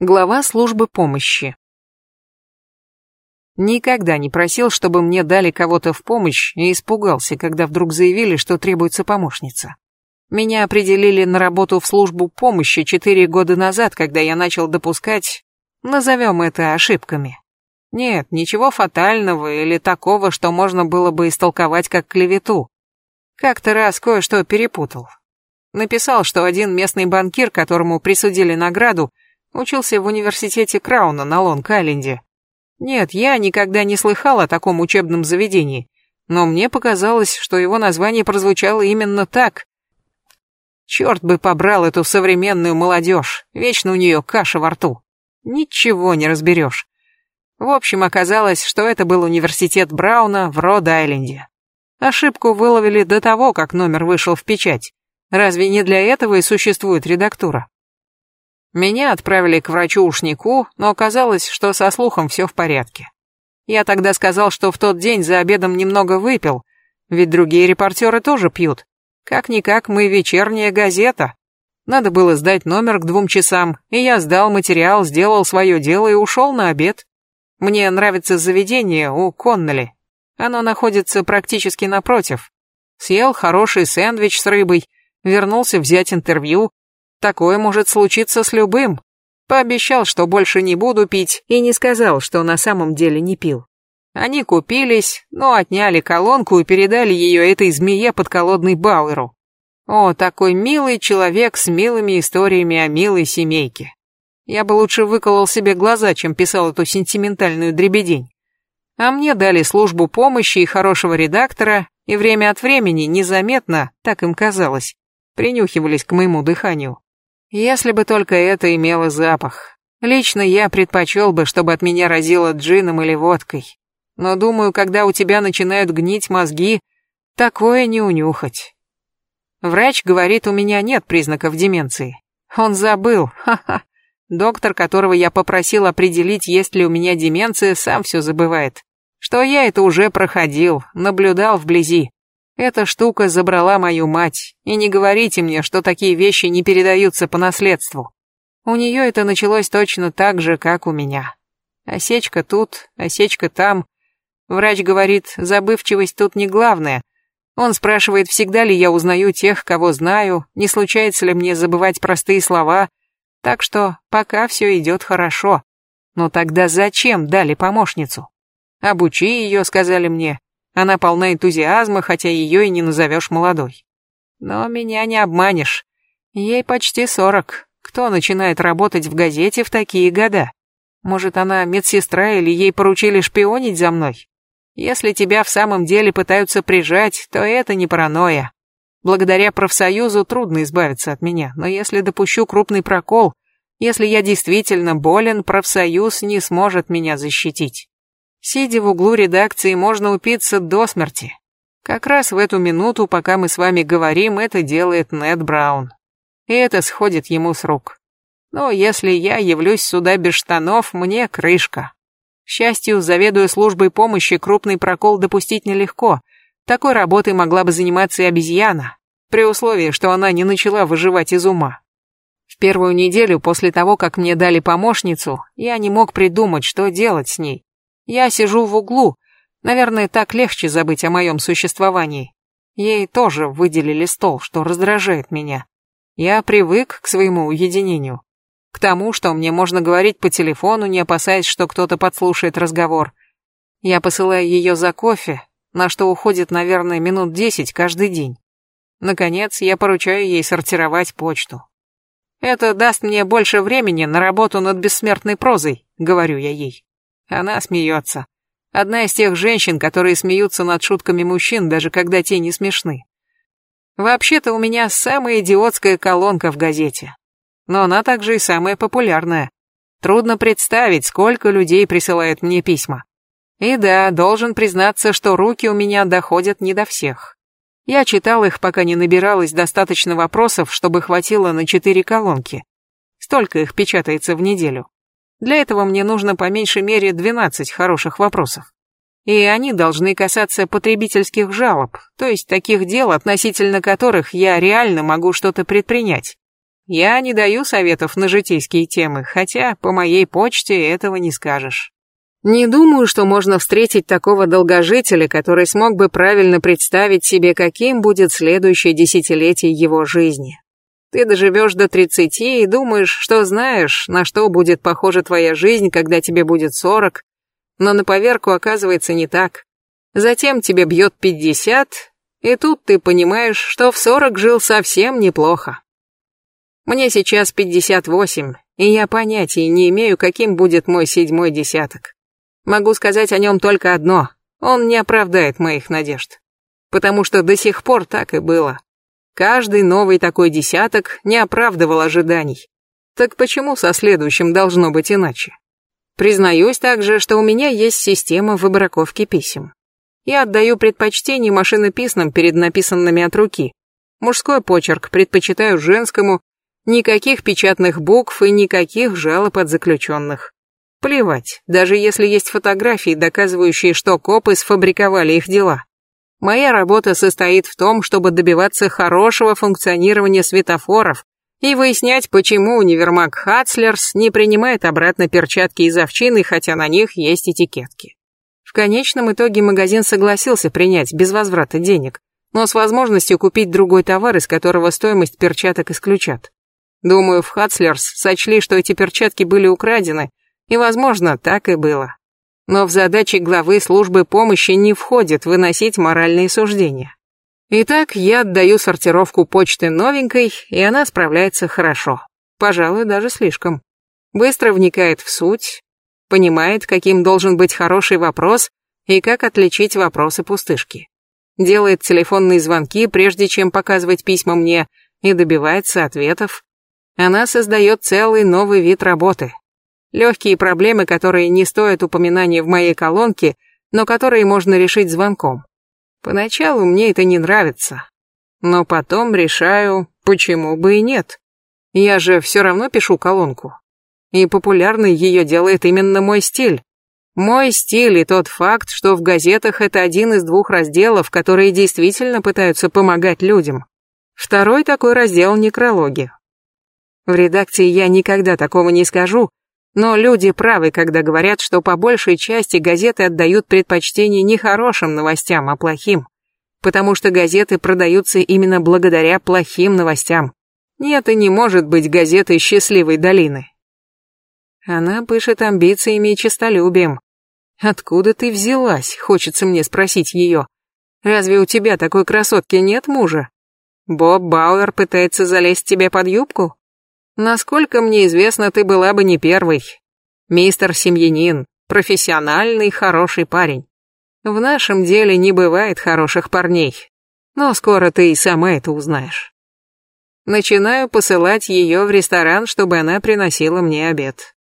Глава службы помощи. Никогда не просил, чтобы мне дали кого-то в помощь и испугался, когда вдруг заявили, что требуется помощница. Меня определили на работу в службу помощи четыре года назад, когда я начал допускать, назовем это ошибками. Нет, ничего фатального или такого, что можно было бы истолковать как клевету. Как-то раз кое-что перепутал. Написал, что один местный банкир, которому присудили награду, Учился в университете Крауна на Лонг-Айленде. Нет, я никогда не слыхал о таком учебном заведении, но мне показалось, что его название прозвучало именно так. Черт бы побрал эту современную молодежь, вечно у нее каша во рту. Ничего не разберешь. В общем, оказалось, что это был университет Брауна в Род-Айленде. Ошибку выловили до того, как номер вышел в печать. Разве не для этого и существует редактура? Меня отправили к врачу-ушнику, но оказалось, что со слухом все в порядке. Я тогда сказал, что в тот день за обедом немного выпил, ведь другие репортеры тоже пьют. Как-никак мы вечерняя газета. Надо было сдать номер к двум часам, и я сдал материал, сделал свое дело и ушел на обед. Мне нравится заведение у Конноли. Оно находится практически напротив. Съел хороший сэндвич с рыбой, вернулся взять интервью, Такое может случиться с любым. Пообещал, что больше не буду пить, и не сказал, что на самом деле не пил. Они купились, но отняли колонку и передали ее этой змее подколодной Бауэру. О, такой милый человек с милыми историями о милой семейке. Я бы лучше выколол себе глаза, чем писал эту сентиментальную дребедень. А мне дали службу помощи и хорошего редактора, и время от времени, незаметно, так им казалось, принюхивались к моему дыханию. Если бы только это имело запах. Лично я предпочел бы, чтобы от меня разило джином или водкой. Но думаю, когда у тебя начинают гнить мозги, такое не унюхать. Врач говорит, у меня нет признаков деменции. Он забыл, ха-ха. Доктор, которого я попросил определить, есть ли у меня деменция, сам все забывает. Что я это уже проходил, наблюдал вблизи. Эта штука забрала мою мать, и не говорите мне, что такие вещи не передаются по наследству. У нее это началось точно так же, как у меня. Осечка тут, осечка там. Врач говорит, забывчивость тут не главное. Он спрашивает, всегда ли я узнаю тех, кого знаю, не случается ли мне забывать простые слова. Так что пока все идет хорошо. Но тогда зачем дали помощницу? Обучи ее, сказали мне. Она полна энтузиазма, хотя ее и не назовешь молодой. Но меня не обманешь. Ей почти сорок. Кто начинает работать в газете в такие года? Может, она медсестра или ей поручили шпионить за мной? Если тебя в самом деле пытаются прижать, то это не паранойя. Благодаря профсоюзу трудно избавиться от меня, но если допущу крупный прокол, если я действительно болен, профсоюз не сможет меня защитить. Сидя в углу редакции, можно упиться до смерти. Как раз в эту минуту, пока мы с вами говорим, это делает Нед Браун. И это сходит ему с рук. Но если я явлюсь сюда без штанов, мне крышка. К счастью, заведуя службой помощи, крупный прокол допустить нелегко. Такой работой могла бы заниматься и обезьяна, при условии, что она не начала выживать из ума. В первую неделю после того, как мне дали помощницу, я не мог придумать, что делать с ней. Я сижу в углу. Наверное, так легче забыть о моем существовании. Ей тоже выделили стол, что раздражает меня. Я привык к своему уединению. К тому, что мне можно говорить по телефону, не опасаясь, что кто-то подслушает разговор. Я посылаю ее за кофе, на что уходит, наверное, минут десять каждый день. Наконец, я поручаю ей сортировать почту. Это даст мне больше времени на работу над бессмертной прозой, говорю я ей. Она смеется. Одна из тех женщин, которые смеются над шутками мужчин, даже когда те не смешны. Вообще-то у меня самая идиотская колонка в газете. Но она также и самая популярная. Трудно представить, сколько людей присылают мне письма. И да, должен признаться, что руки у меня доходят не до всех. Я читал их, пока не набиралось достаточно вопросов, чтобы хватило на четыре колонки. Столько их печатается в неделю. Для этого мне нужно по меньшей мере 12 хороших вопросов. И они должны касаться потребительских жалоб, то есть таких дел, относительно которых я реально могу что-то предпринять. Я не даю советов на житейские темы, хотя по моей почте этого не скажешь. Не думаю, что можно встретить такого долгожителя, который смог бы правильно представить себе, каким будет следующее десятилетие его жизни. Ты доживешь до тридцати и думаешь, что знаешь, на что будет похожа твоя жизнь, когда тебе будет сорок, но на поверку оказывается не так. Затем тебе бьет пятьдесят, и тут ты понимаешь, что в сорок жил совсем неплохо. Мне сейчас пятьдесят восемь, и я понятия не имею, каким будет мой седьмой десяток. Могу сказать о нем только одно. Он не оправдает моих надежд. Потому что до сих пор так и было. Каждый новый такой десяток не оправдывал ожиданий. Так почему со следующим должно быть иначе? Признаюсь также, что у меня есть система выбраковки писем. Я отдаю предпочтение машинописным перед написанными от руки. Мужской почерк предпочитаю женскому, никаких печатных букв и никаких жалоб от заключенных. Плевать, даже если есть фотографии, доказывающие, что копы сфабриковали их дела. Моя работа состоит в том, чтобы добиваться хорошего функционирования светофоров и выяснять, почему универмаг Хацлерс не принимает обратно перчатки из овчины, хотя на них есть этикетки. В конечном итоге магазин согласился принять без возврата денег, но с возможностью купить другой товар, из которого стоимость перчаток исключат. Думаю, в Хацлерс сочли, что эти перчатки были украдены, и, возможно, так и было. Но в задачи главы службы помощи не входит выносить моральные суждения. Итак, я отдаю сортировку почты новенькой, и она справляется хорошо. Пожалуй, даже слишком. Быстро вникает в суть, понимает, каким должен быть хороший вопрос и как отличить вопросы-пустышки. Делает телефонные звонки, прежде чем показывать письма мне, и добивается ответов. Она создает целый новый вид работы. Легкие проблемы, которые не стоят упоминания в моей колонке, но которые можно решить звонком. Поначалу мне это не нравится, но потом решаю, почему бы и нет. Я же все равно пишу колонку. И популярной ее делает именно мой стиль. Мой стиль и тот факт, что в газетах это один из двух разделов, которые действительно пытаются помогать людям. Второй такой раздел – некрологи. В редакции я никогда такого не скажу, но люди правы, когда говорят, что по большей части газеты отдают предпочтение не хорошим новостям, а плохим. Потому что газеты продаются именно благодаря плохим новостям. Нет и не может быть газеты «Счастливой долины». Она пышет амбициями и честолюбием. Откуда ты взялась, хочется мне спросить ее. Разве у тебя такой красотки нет мужа? Боб Бауэр пытается залезть тебе под юбку? Насколько мне известно, ты была бы не первой. Мистер Семьянин, профессиональный, хороший парень. В нашем деле не бывает хороших парней. Но скоро ты и сама это узнаешь. Начинаю посылать ее в ресторан, чтобы она приносила мне обед.